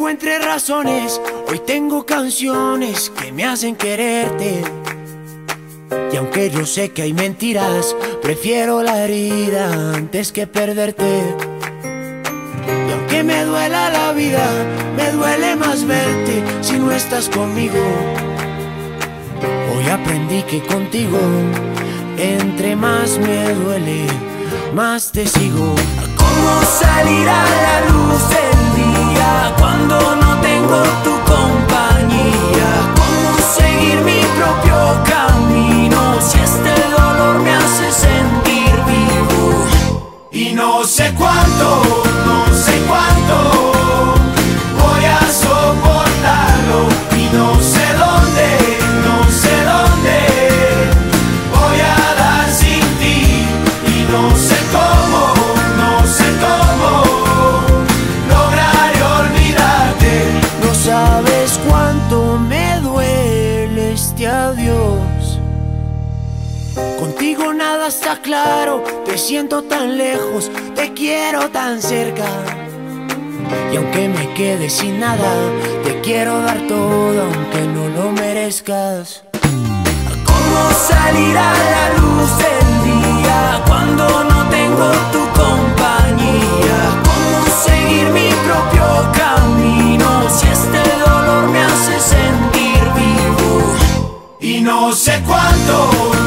Encuentre razones, hoy tengo canciones que me hacen quererte. Y aunque yo sé que hay mentiras, prefiero la herida antes que perderte. Y aunque me duela la vida, me duele más verte si no estás conmigo. Hoy aprendí que contigo, entre más me duele, más te sigo. ¿Cómo salir a la luz cuando no tengo tu compañía? ¿Cómo seguir mi propio camino si este dolor me hace sentir vivo? Y no sé cuánto, Contigo nada está claro, te siento tan lejos, te quiero tan cerca. Y aunque me quede sin nada, te quiero dar todo aunque no lo merezcas. ¿Cómo salir a la luz del día cuando no tengo tu compañía? No sé cuánto,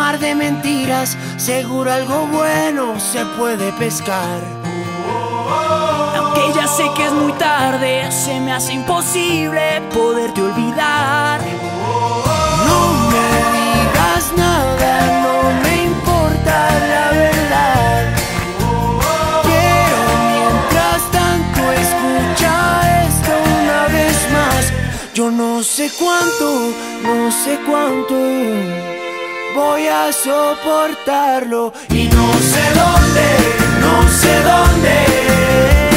mar de mentiras, seguro algo bueno se puede pescar. Aunque ya sé que es muy tarde, se me hace imposible poderte olvidar. No me digas nada, no me importa la verdad. Quiero mientras tanto escucha esto una vez más. Yo no sé cuánto, no sé cuánto voy a soportarlo y no sé dónde, no sé dónde